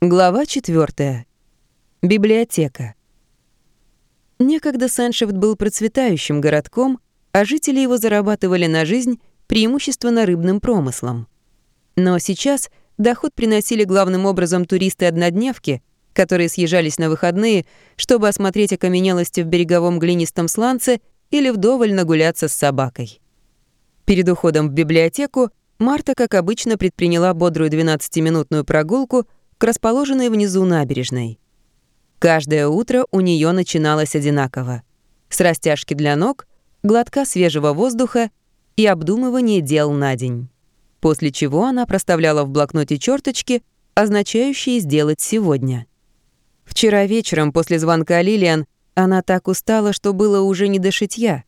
Глава 4. Библиотека. Некогда Сэншефт был процветающим городком, а жители его зарабатывали на жизнь преимущественно рыбным промыслом. Но сейчас доход приносили главным образом туристы-однодневки, которые съезжались на выходные, чтобы осмотреть окаменелости в береговом глинистом сланце или вдоволь нагуляться с собакой. Перед уходом в библиотеку Марта, как обычно, предприняла бодрую 12-минутную прогулку – к расположенной внизу набережной. Каждое утро у нее начиналось одинаково. С растяжки для ног, глотка свежего воздуха и обдумывание дел на день. После чего она проставляла в блокноте черточки, означающие «сделать сегодня». Вчера вечером после звонка Лилиан она так устала, что было уже не до шитья.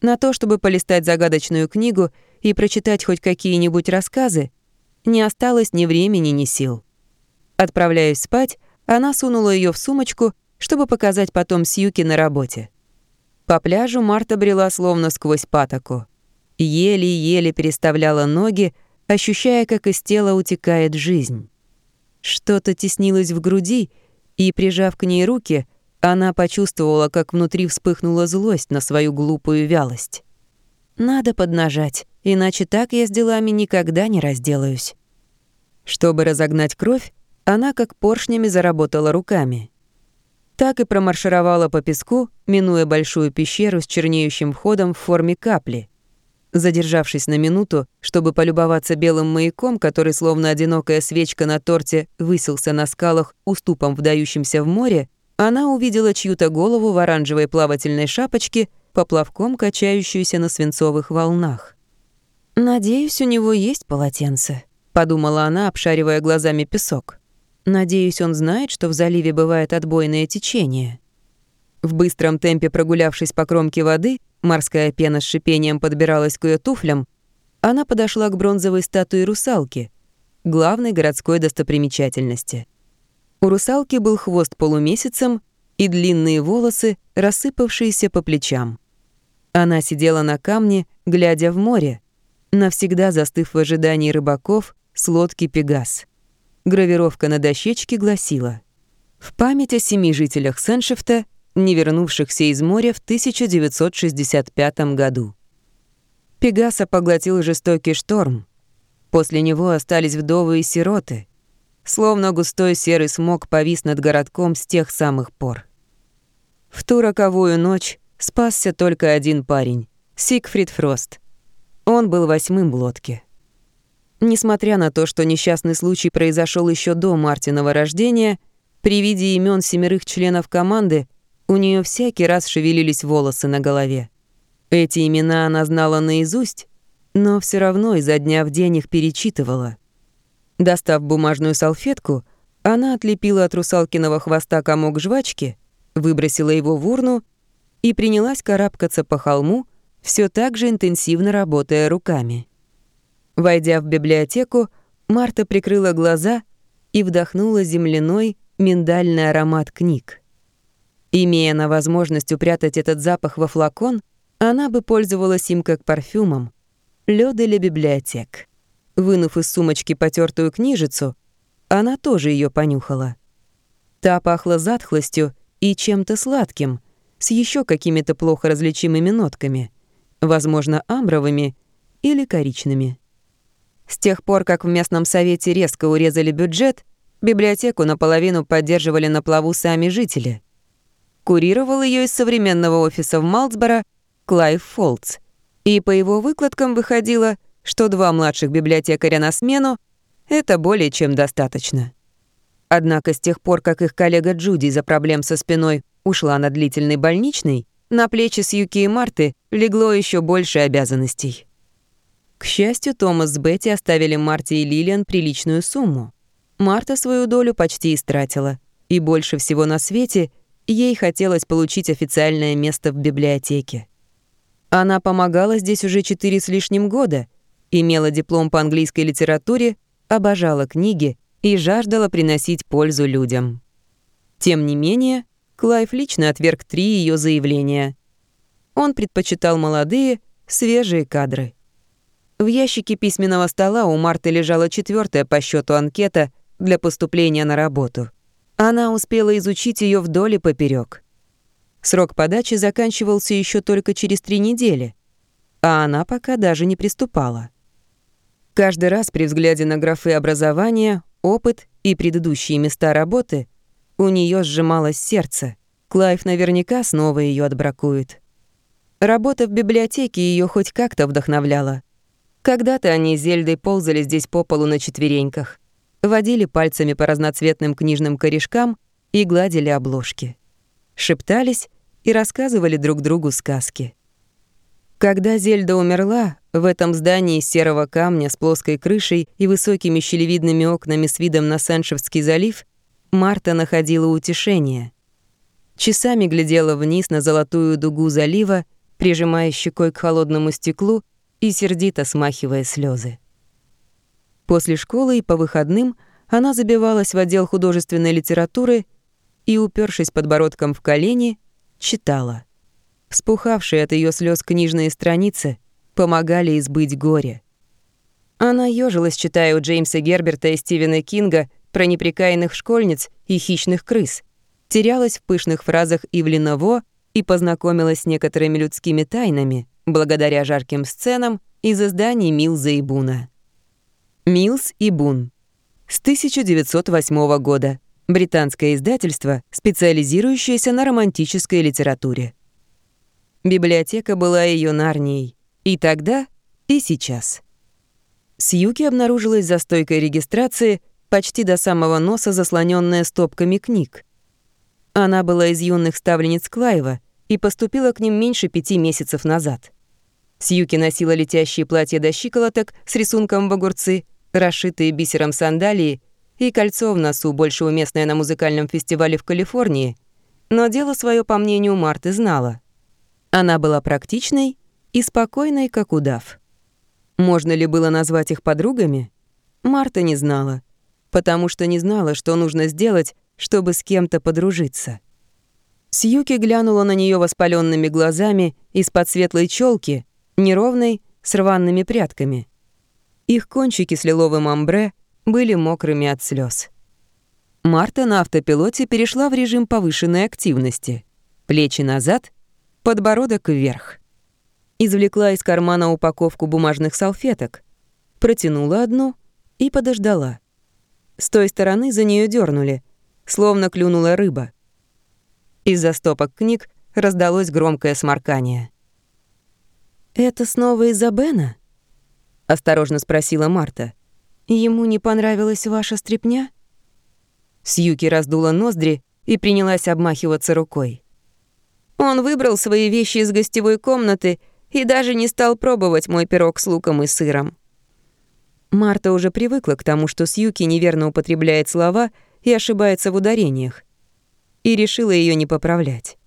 На то, чтобы полистать загадочную книгу и прочитать хоть какие-нибудь рассказы, не осталось ни времени, ни сил. Отправляясь спать, она сунула ее в сумочку, чтобы показать потом Сьюки на работе. По пляжу Марта брела словно сквозь патоку. Еле-еле переставляла ноги, ощущая, как из тела утекает жизнь. Что-то теснилось в груди, и, прижав к ней руки, она почувствовала, как внутри вспыхнула злость на свою глупую вялость. «Надо поднажать, иначе так я с делами никогда не разделаюсь». Чтобы разогнать кровь, она как поршнями заработала руками. Так и промаршировала по песку, минуя большую пещеру с чернеющим входом в форме капли. Задержавшись на минуту, чтобы полюбоваться белым маяком, который словно одинокая свечка на торте высился на скалах уступом вдающимся в море, она увидела чью-то голову в оранжевой плавательной шапочке, поплавком качающуюся на свинцовых волнах. «Надеюсь, у него есть полотенце», — подумала она, обшаривая глазами песок. Надеюсь, он знает, что в заливе бывает отбойное течение. В быстром темпе прогулявшись по кромке воды, морская пена с шипением подбиралась к ее туфлям, она подошла к бронзовой статуе русалки, главной городской достопримечательности. У русалки был хвост полумесяцем и длинные волосы, рассыпавшиеся по плечам. Она сидела на камне, глядя в море, навсегда застыв в ожидании рыбаков с лодки «Пегас». Гравировка на дощечке гласила «В память о семи жителях Сеншифта, не вернувшихся из моря в 1965 году». Пегаса поглотил жестокий шторм. После него остались вдовы и сироты. Словно густой серый смог повис над городком с тех самых пор. В ту роковую ночь спасся только один парень — Сигфрид Фрост. Он был восьмым в лодке. Несмотря на то, что несчастный случай произошел еще до Мартинова рождения, при виде имен семерых членов команды у нее всякий раз шевелились волосы на голове. Эти имена она знала наизусть, но все равно изо дня в день их перечитывала. Достав бумажную салфетку, она отлепила от русалкиного хвоста комок жвачки, выбросила его в урну и принялась карабкаться по холму, все так же интенсивно работая руками. Войдя в библиотеку, Марта прикрыла глаза и вдохнула земляной миндальный аромат книг. Имея на возможность упрятать этот запах во флакон, она бы пользовалась им как парфюмом. Лё для библиотек. Вынув из сумочки потертую книжицу, она тоже ее понюхала. Та пахла затхлостью и чем-то сладким, с еще какими-то плохо различимыми нотками, возможно, амбровыми или коричными. С тех пор, как в местном совете резко урезали бюджет, библиотеку наполовину поддерживали на плаву сами жители. Курировал ее из современного офиса в Малдсборо Клайв Фолтс. И по его выкладкам выходило, что два младших библиотекаря на смену — это более чем достаточно. Однако с тех пор, как их коллега Джуди из-за проблем со спиной ушла на длительный больничный, на плечи Сьюки и Марты легло еще больше обязанностей. К счастью, Томас с Бетти оставили Марте и Лилиан приличную сумму. Марта свою долю почти истратила, и больше всего на свете ей хотелось получить официальное место в библиотеке. Она помогала здесь уже четыре с лишним года, имела диплом по английской литературе, обожала книги и жаждала приносить пользу людям. Тем не менее, Клайв лично отверг три ее заявления. Он предпочитал молодые, свежие кадры — в ящике письменного стола у Марты лежала четвертая по счету анкета, для поступления на работу. Она успела изучить ее вдоль и поперек. Срок подачи заканчивался еще только через три недели, а она пока даже не приступала. Каждый раз при взгляде на графы образования, опыт и предыдущие места работы у нее сжималось сердце. Клайв наверняка снова ее отбракует. Работа в библиотеке ее хоть как-то вдохновляла. Когда-то они с Зельдой ползали здесь по полу на четвереньках, водили пальцами по разноцветным книжным корешкам и гладили обложки. Шептались и рассказывали друг другу сказки. Когда Зельда умерла, в этом здании из серого камня с плоской крышей и высокими щелевидными окнами с видом на Саншевский залив, Марта находила утешение. Часами глядела вниз на золотую дугу залива прижимая щекой к холодному стеклу и сердито смахивая слезы. После школы и по выходным она забивалась в отдел художественной литературы и, упершись подбородком в колени, читала. Вспухавшие от ее слез книжные страницы помогали избыть горе. Она ёжилась, читая у Джеймса Герберта и Стивена Кинга про неприкаянных школьниц и хищных крыс, терялась в пышных фразах Ивлина Во и познакомилась с некоторыми людскими тайнами благодаря жарким сценам из изданий Милза и Буна. Милс и Бун. С 1908 года. Британское издательство, специализирующееся на романтической литературе. Библиотека была ее нарнией. И тогда, и сейчас. Сьюки обнаружилась за стойкой регистрации, почти до самого носа заслоненная стопками книг. Она была из юных ставленниц Клаева и поступила к ним меньше пяти месяцев назад. Сьюки носила летящие платья до щиколоток с рисунком в огурцы, расшитые бисером сандалии и кольцо в носу, больше уместное на музыкальном фестивале в Калифорнии, но дело свое, по мнению Марты, знала. Она была практичной и спокойной, как удав. Можно ли было назвать их подругами? Марта не знала, потому что не знала, что нужно сделать, чтобы с кем-то подружиться. Сьюки глянула на нее воспаленными глазами из-под светлой челки, неровной, с рваными прядками. Их кончики с лиловым амбре были мокрыми от слез. Марта на автопилоте перешла в режим повышенной активности. Плечи назад, подбородок вверх. Извлекла из кармана упаковку бумажных салфеток, протянула одну и подождала. С той стороны за нее дернули, словно клюнула рыба. Из-за стопок книг раздалось громкое сморкание. «Это снова из-за Бена?» — осторожно спросила Марта. «Ему не понравилась ваша стряпня?» Сьюки раздула ноздри и принялась обмахиваться рукой. Он выбрал свои вещи из гостевой комнаты и даже не стал пробовать мой пирог с луком и сыром. Марта уже привыкла к тому, что Сьюки неверно употребляет слова — и ошибается в ударениях. И решила ее не поправлять.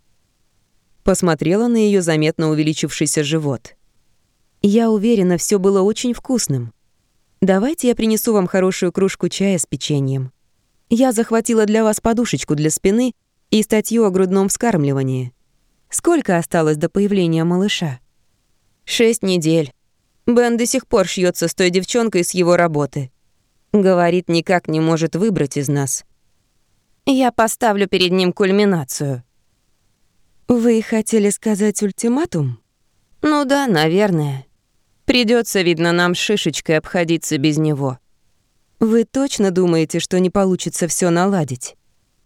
Посмотрела на ее заметно увеличившийся живот. «Я уверена, все было очень вкусным. Давайте я принесу вам хорошую кружку чая с печеньем. Я захватила для вас подушечку для спины и статью о грудном вскармливании. Сколько осталось до появления малыша?» «Шесть недель. Бен до сих пор шьется с той девчонкой с его работы. Говорит, никак не может выбрать из нас. Я поставлю перед ним кульминацию. Вы хотели сказать ультиматум? Ну да, наверное. Придется, видно, нам шишечкой обходиться без него. Вы точно думаете, что не получится все наладить?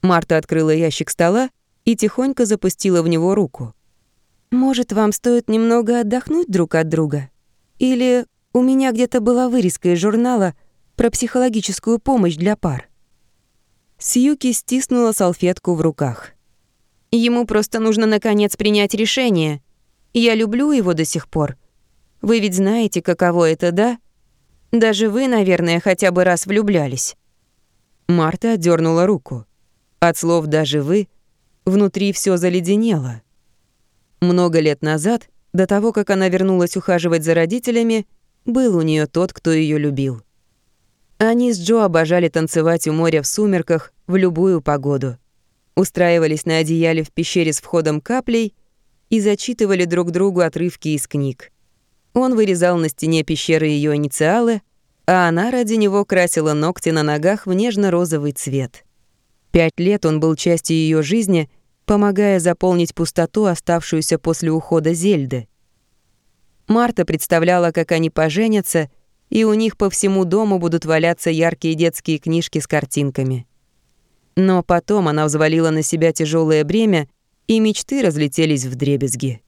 Марта открыла ящик стола и тихонько запустила в него руку. Может, вам стоит немного отдохнуть друг от друга? Или у меня где-то была вырезка из журнала — про психологическую помощь для пар. Сьюки стиснула салфетку в руках. Ему просто нужно наконец принять решение. Я люблю его до сих пор. Вы ведь знаете, каково это, да? Даже вы, наверное, хотя бы раз влюблялись. Марта отдернула руку. От слов «даже вы» внутри все заледенело. Много лет назад, до того, как она вернулась ухаживать за родителями, был у нее тот, кто ее любил. Они с Джо обожали танцевать у моря в сумерках в любую погоду. Устраивались на одеяле в пещере с входом каплей и зачитывали друг другу отрывки из книг. Он вырезал на стене пещеры ее инициалы, а она ради него красила ногти на ногах в нежно-розовый цвет. Пять лет он был частью ее жизни, помогая заполнить пустоту, оставшуюся после ухода Зельды. Марта представляла, как они поженятся, и у них по всему дому будут валяться яркие детские книжки с картинками. Но потом она взвалила на себя тяжелое бремя, и мечты разлетелись в дребезги.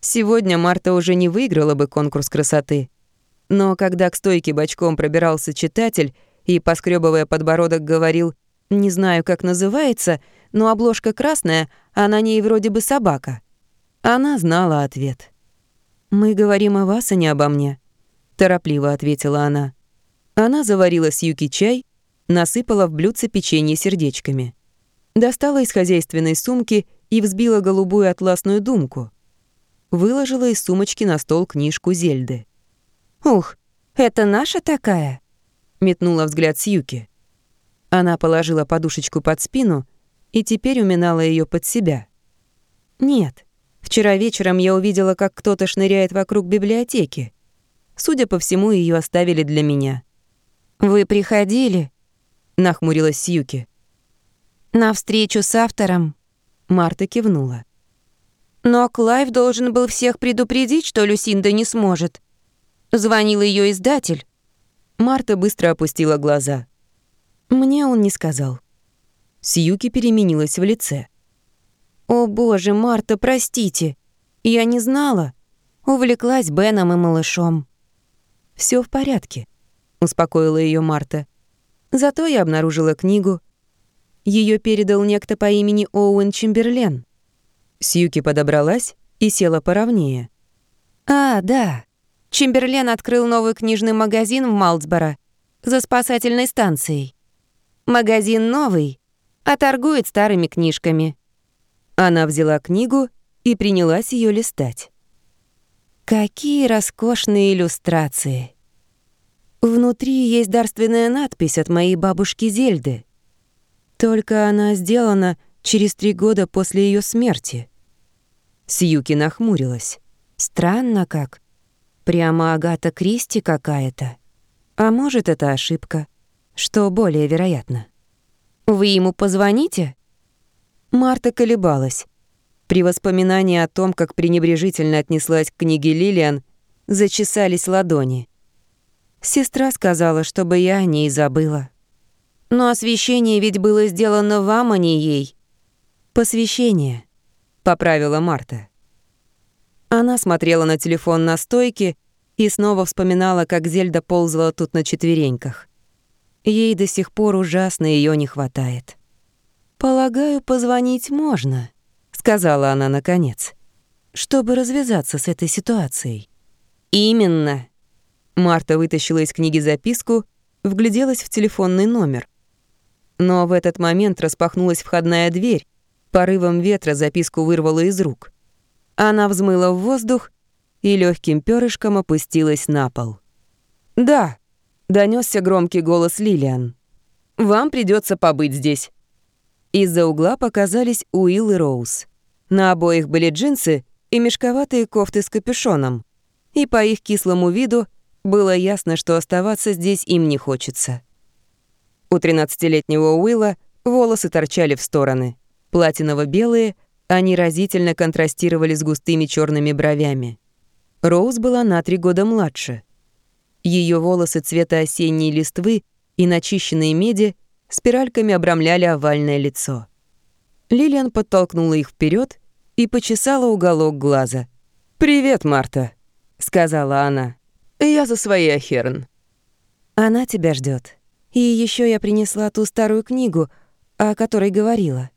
Сегодня Марта уже не выиграла бы конкурс красоты. Но когда к стойке бочком пробирался читатель и, поскребывая подбородок, говорил «Не знаю, как называется, но обложка красная, а на ней вроде бы собака», она знала ответ. «Мы говорим о вас, а не обо мне», — торопливо ответила она. Она заварила с Юки чай, насыпала в блюдце печенье сердечками. Достала из хозяйственной сумки и взбила голубую атласную думку. Выложила из сумочки на стол книжку Зельды. «Ух, это наша такая?» — метнула взгляд Сьюки. Она положила подушечку под спину и теперь уминала ее под себя. «Нет, Вчера вечером я увидела, как кто-то шныряет вокруг библиотеки. Судя по всему, ее оставили для меня. «Вы приходили?» — нахмурилась Сьюки. «На встречу с автором?» Марта кивнула. «Но Клайв должен был всех предупредить, что Люсинда не сможет. Звонил ее издатель». Марта быстро опустила глаза. «Мне он не сказал». Сьюки переменилась в лице. «О боже, Марта, простите. Я не знала. Увлеклась Беном и малышом». Все в порядке», — успокоила ее Марта. «Зато я обнаружила книгу. Ее передал некто по имени Оуэн Чемберлен». Сьюки подобралась и села поровнее. «А, да. Чемберлен открыл новый книжный магазин в Малдсборо за спасательной станцией. Магазин новый, а торгует старыми книжками. Она взяла книгу и принялась ее листать. Какие роскошные иллюстрации! Внутри есть дарственная надпись от моей бабушки Зельды. Только она сделана через три года после ее смерти. Сьюки нахмурилась. Странно как. Прямо Агата Кристи какая-то. А может, это ошибка. Что более вероятно. «Вы ему позвоните?» Марта колебалась. При воспоминании о том, как пренебрежительно отнеслась к книге Лилиан, зачесались ладони. Сестра сказала, чтобы я о ней забыла. Но освещение ведь было сделано вам, а не ей. Посвящение, поправила Марта. Она смотрела на телефон на стойке и снова вспоминала, как Зельда ползала тут на четвереньках. Ей до сих пор ужасно ее не хватает. «Полагаю, позвонить можно», — сказала она наконец, «чтобы развязаться с этой ситуацией». «Именно». Марта вытащила из книги записку, вгляделась в телефонный номер. Но в этот момент распахнулась входная дверь, порывом ветра записку вырвала из рук. Она взмыла в воздух и легким перышком опустилась на пол. «Да», — донесся громкий голос Лилиан. «Вам придется побыть здесь. Из-за угла показались Уилл и Роуз. На обоих были джинсы и мешковатые кофты с капюшоном. И по их кислому виду было ясно, что оставаться здесь им не хочется. У 13-летнего Уилла волосы торчали в стороны. Платиново-белые, они разительно контрастировали с густыми черными бровями. Роуз была на три года младше. Ее волосы цвета осенней листвы и начищенные меди спиральками обрамляли овальное лицо. Лилиан подтолкнула их вперед и почесала уголок глаза. «Привет, Марта», — сказала она. «Я за своей Ахерн». «Она тебя ждет. И еще я принесла ту старую книгу, о которой говорила».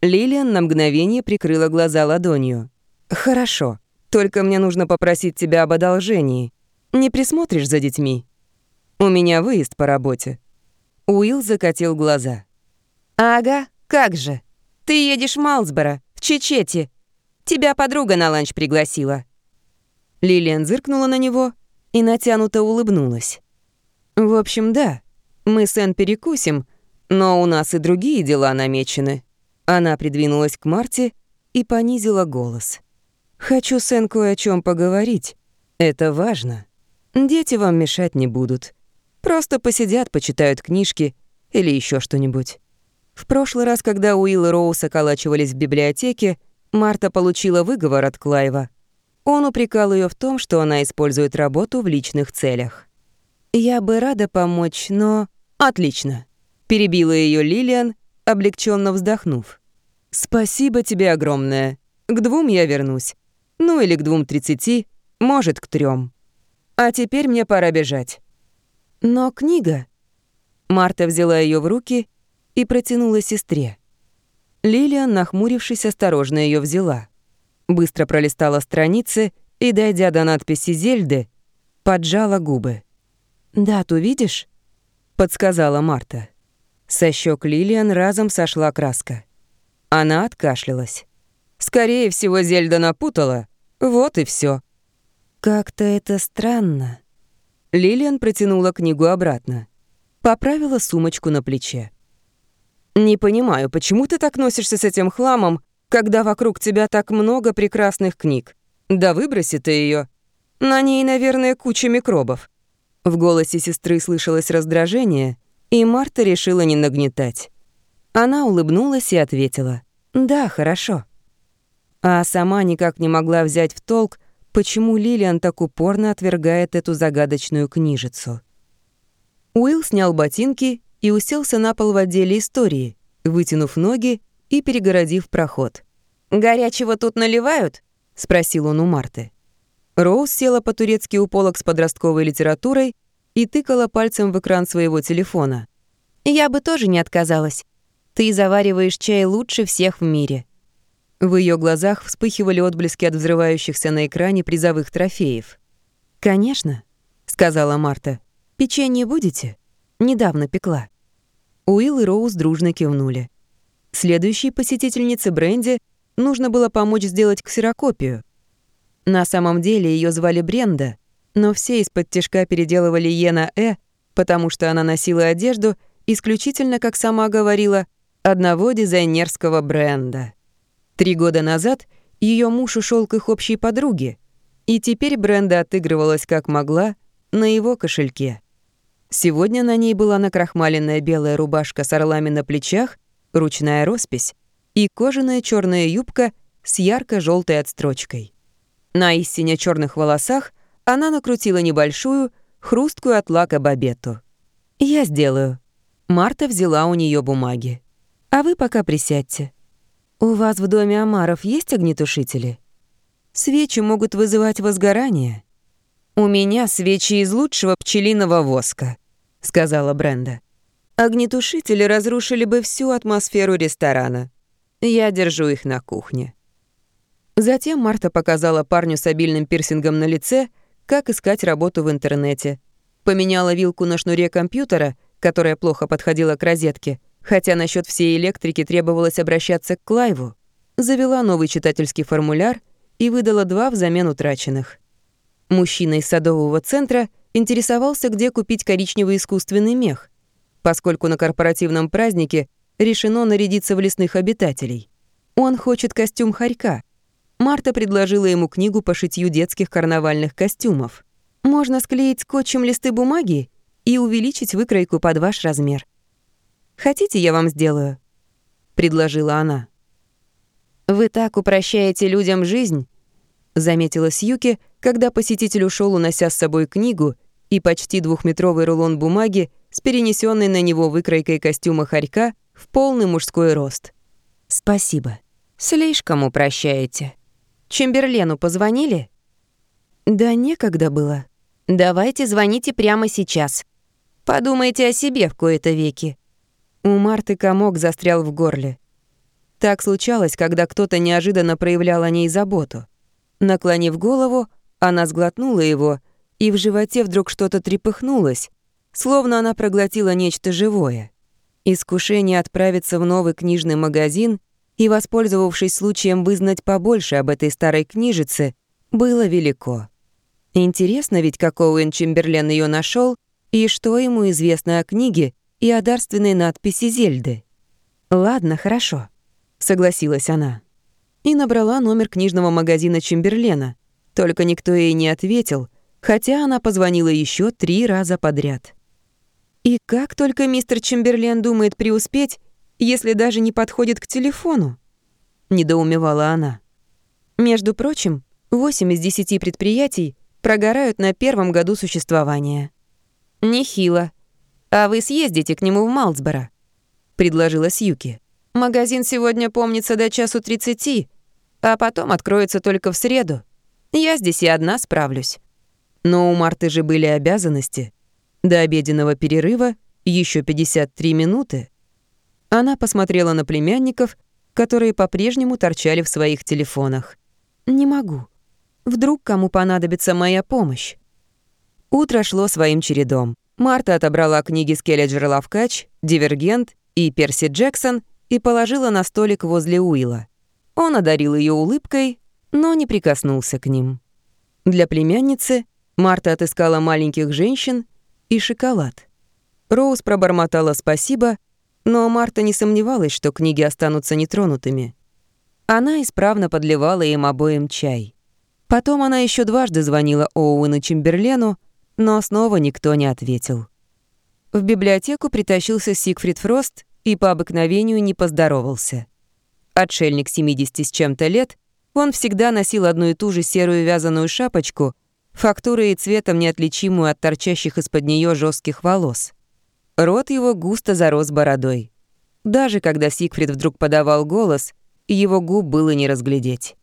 Лилиан на мгновение прикрыла глаза ладонью. «Хорошо, только мне нужно попросить тебя об одолжении. Не присмотришь за детьми? У меня выезд по работе». Уилл закатил глаза. «Ага, как же. Ты едешь в Малсборо, в Чечете. Тебя подруга на ланч пригласила». Лилиан зыркнула на него и натянуто улыбнулась. «В общем, да, мы с Энн перекусим, но у нас и другие дела намечены». Она придвинулась к Марте и понизила голос. «Хочу с Энн кое о чем поговорить. Это важно. Дети вам мешать не будут. Просто посидят, почитают книжки или еще что-нибудь. В прошлый раз, когда Уилл и Роуз околачивались в библиотеке, Марта получила выговор от Клайва. Он упрекал ее в том, что она использует работу в личных целях. «Я бы рада помочь, но...» «Отлично», — перебила ее Лилиан, облегченно вздохнув. «Спасибо тебе огромное. К двум я вернусь. Ну или к двум тридцати, может, к трем. А теперь мне пора бежать». «Но книга...» Марта взяла ее в руки и протянула сестре. Лилиан, нахмурившись, осторожно ее взяла. Быстро пролистала страницы и, дойдя до надписи «Зельды», поджала губы. «Дату видишь?» — подсказала Марта. Со щек Лилиан разом сошла краска. Она откашлялась. «Скорее всего, Зельда напутала. Вот и все. «Как-то это странно». Лилиан протянула книгу обратно. Поправила сумочку на плече. «Не понимаю, почему ты так носишься с этим хламом, когда вокруг тебя так много прекрасных книг? Да выброси ты ее. На ней, наверное, куча микробов». В голосе сестры слышалось раздражение, и Марта решила не нагнетать. Она улыбнулась и ответила «Да, хорошо». А сама никак не могла взять в толк, почему Лилиан так упорно отвергает эту загадочную книжицу. Уилл снял ботинки и уселся на пол в отделе истории, вытянув ноги и перегородив проход. «Горячего тут наливают?» — спросил он у Марты. Роуз села по-турецки у полок с подростковой литературой и тыкала пальцем в экран своего телефона. «Я бы тоже не отказалась. Ты завариваешь чай лучше всех в мире». В ее глазах вспыхивали отблески от взрывающихся на экране призовых трофеев. «Конечно», — сказала Марта. «Печенье будете? Недавно пекла». Уилл и Роуз дружно кивнули. Следующей посетительнице Бренди нужно было помочь сделать ксерокопию. На самом деле ее звали Бренда, но все из-под тяжка переделывали Е на Э, потому что она носила одежду исключительно, как сама говорила, одного дизайнерского бренда. Три года назад ее муж ушел к их общей подруге, и теперь Бренда отыгрывалась как могла на его кошельке. Сегодня на ней была накрахмаленная белая рубашка с орлами на плечах, ручная роспись и кожаная черная юбка с ярко желтой отстрочкой. На истине черных волосах она накрутила небольшую, хрусткую от лака бабету. «Я сделаю». Марта взяла у нее бумаги. «А вы пока присядьте. У вас в доме Амаров есть огнетушители? Свечи могут вызывать возгорание». «У меня свечи из лучшего пчелиного воска», — сказала Бренда. «Огнетушители разрушили бы всю атмосферу ресторана. Я держу их на кухне». Затем Марта показала парню с обильным пирсингом на лице — как искать работу в интернете. Поменяла вилку на шнуре компьютера, которая плохо подходила к розетке, хотя насчет всей электрики требовалось обращаться к Клайву. Завела новый читательский формуляр и выдала два взамен утраченных. Мужчина из садового центра интересовался, где купить коричневый искусственный мех, поскольку на корпоративном празднике решено нарядиться в лесных обитателей. Он хочет костюм хорька — Марта предложила ему книгу по шитью детских карнавальных костюмов. Можно склеить скотчем листы бумаги и увеличить выкройку под ваш размер. «Хотите, я вам сделаю?» — предложила она. «Вы так упрощаете людям жизнь», — заметила Сьюки, когда посетитель ушел, унося с собой книгу и почти двухметровый рулон бумаги с перенесенной на него выкройкой костюма хорька в полный мужской рост. «Спасибо. Слишком упрощаете». Чемберлену позвонили?» «Да некогда было». «Давайте звоните прямо сейчас. Подумайте о себе в кои-то веки». У Марты комок застрял в горле. Так случалось, когда кто-то неожиданно проявлял о ней заботу. Наклонив голову, она сглотнула его, и в животе вдруг что-то трепыхнулось, словно она проглотила нечто живое. Искушение отправиться в новый книжный магазин — и, воспользовавшись случаем вызнать побольше об этой старой книжице, было велико. Интересно ведь, как Оуэн Чемберлен ее нашел и что ему известно о книге и о дарственной надписи Зельды. «Ладно, хорошо», — согласилась она. И набрала номер книжного магазина Чемберлена, только никто ей не ответил, хотя она позвонила еще три раза подряд. И как только мистер Чемберлен думает преуспеть, если даже не подходит к телефону? Недоумевала она. Между прочим, 8 из 10 предприятий прогорают на первом году существования. Нехило. А вы съездите к нему в Малцборо, предложила Сьюки. Магазин сегодня помнится до часу 30, а потом откроется только в среду. Я здесь и одна справлюсь. Но у Марты же были обязанности. До обеденного перерыва еще 53 минуты. Она посмотрела на племянников, которые по-прежнему торчали в своих телефонах. «Не могу. Вдруг кому понадобится моя помощь?» Утро шло своим чередом. Марта отобрала книги Скеллиджер Лавкач, Дивергент и Перси Джексон и положила на столик возле Уилла. Он одарил ее улыбкой, но не прикоснулся к ним. Для племянницы Марта отыскала маленьких женщин и шоколад. Роуз пробормотала спасибо, но Марта не сомневалась, что книги останутся нетронутыми. Она исправно подливала им обоим чай. Потом она еще дважды звонила Оуэну Чемберлену, но снова никто не ответил. В библиотеку притащился Сигфрид Фрост и по обыкновению не поздоровался. Отшельник 70 с чем-то лет, он всегда носил одну и ту же серую вязаную шапочку, фактурой и цветом неотличимую от торчащих из-под нее жестких волос. Рот его густо зарос бородой. Даже когда Сигфрид вдруг подавал голос, его губ было не разглядеть.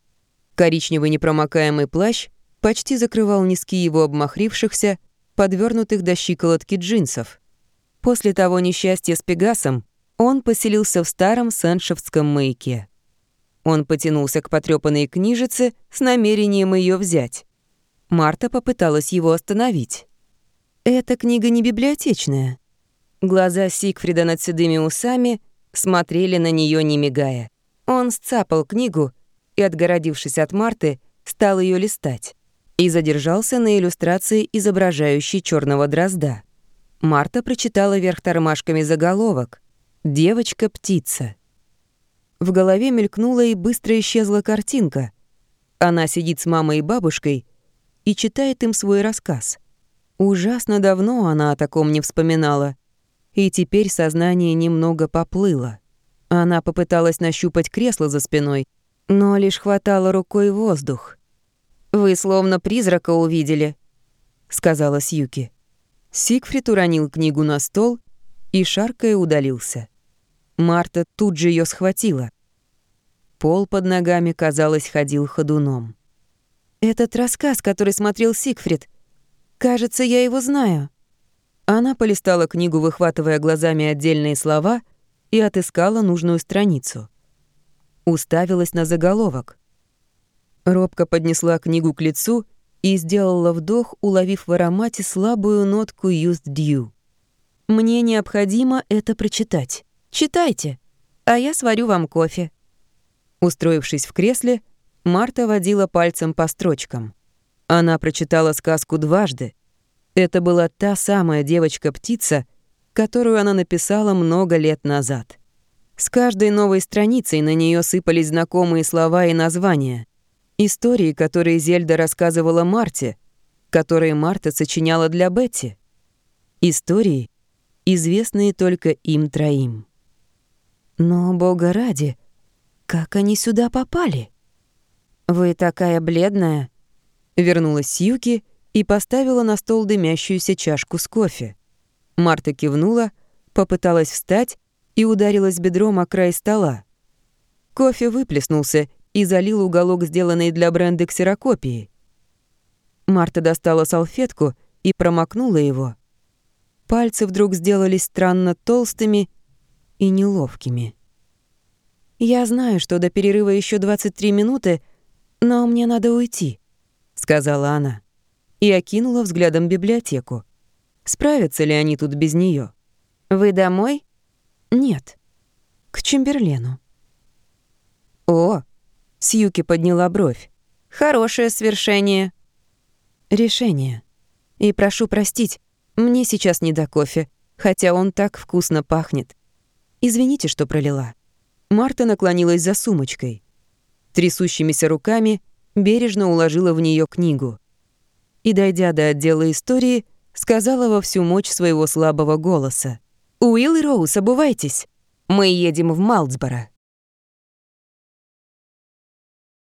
Коричневый непромокаемый плащ почти закрывал низки его обмахрившихся, подвернутых до щиколотки джинсов. После того несчастья с Пегасом он поселился в старом Саншевском маяке. Он потянулся к потрёпанной книжице с намерением ее взять. Марта попыталась его остановить. «Эта книга не библиотечная». Глаза Сигфрида над седыми усами смотрели на нее не мигая. Он сцапал книгу и, отгородившись от Марты, стал ее листать и задержался на иллюстрации, изображающей черного дрозда. Марта прочитала вверх тормашками заголовок «Девочка-птица». В голове мелькнула и быстро исчезла картинка. Она сидит с мамой и бабушкой и читает им свой рассказ. Ужасно давно она о таком не вспоминала, и теперь сознание немного поплыло. Она попыталась нащупать кресло за спиной, но лишь хватало рукой воздух. «Вы словно призрака увидели», — сказала Сьюки. Сигфрид уронил книгу на стол и, шаркая, удалился. Марта тут же ее схватила. Пол под ногами, казалось, ходил ходуном. «Этот рассказ, который смотрел Сигфрид, кажется, я его знаю». Она полистала книгу, выхватывая глазами отдельные слова, и отыскала нужную страницу. Уставилась на заголовок. Робко поднесла книгу к лицу и сделала вдох, уловив в аромате слабую нотку «Used Dew». Мне необходимо это прочитать. Читайте, а я сварю вам кофе». Устроившись в кресле, Марта водила пальцем по строчкам. Она прочитала сказку дважды. Это была та самая девочка-птица, которую она написала много лет назад. С каждой новой страницей на нее сыпались знакомые слова и названия. Истории, которые Зельда рассказывала Марте, которые Марта сочиняла для Бетти. Истории, известные только им троим. Но, бога ради, как они сюда попали? Вы такая бледная. Вернулась Сьюки и поставила на стол дымящуюся чашку с кофе. Марта кивнула, попыталась встать и ударилась бедром о край стола. Кофе выплеснулся и залил уголок, сделанный для бренда ксерокопии. Марта достала салфетку и промокнула его. Пальцы вдруг сделались странно толстыми и неловкими. «Я знаю, что до перерыва еще 23 минуты, но мне надо уйти», — сказала она. И окинула взглядом библиотеку. Справятся ли они тут без нее? «Вы домой?» «Нет. К Чемберлену». «О!» — Сьюки подняла бровь. «Хорошее свершение». «Решение. И прошу простить, мне сейчас не до кофе, хотя он так вкусно пахнет. Извините, что пролила». Марта наклонилась за сумочкой. Трясущимися руками бережно уложила в нее книгу. И, дойдя до отдела истории, сказала во всю мощь своего слабого голоса. «Уилл и Роуз, обувайтесь. Мы едем в Малдсборо».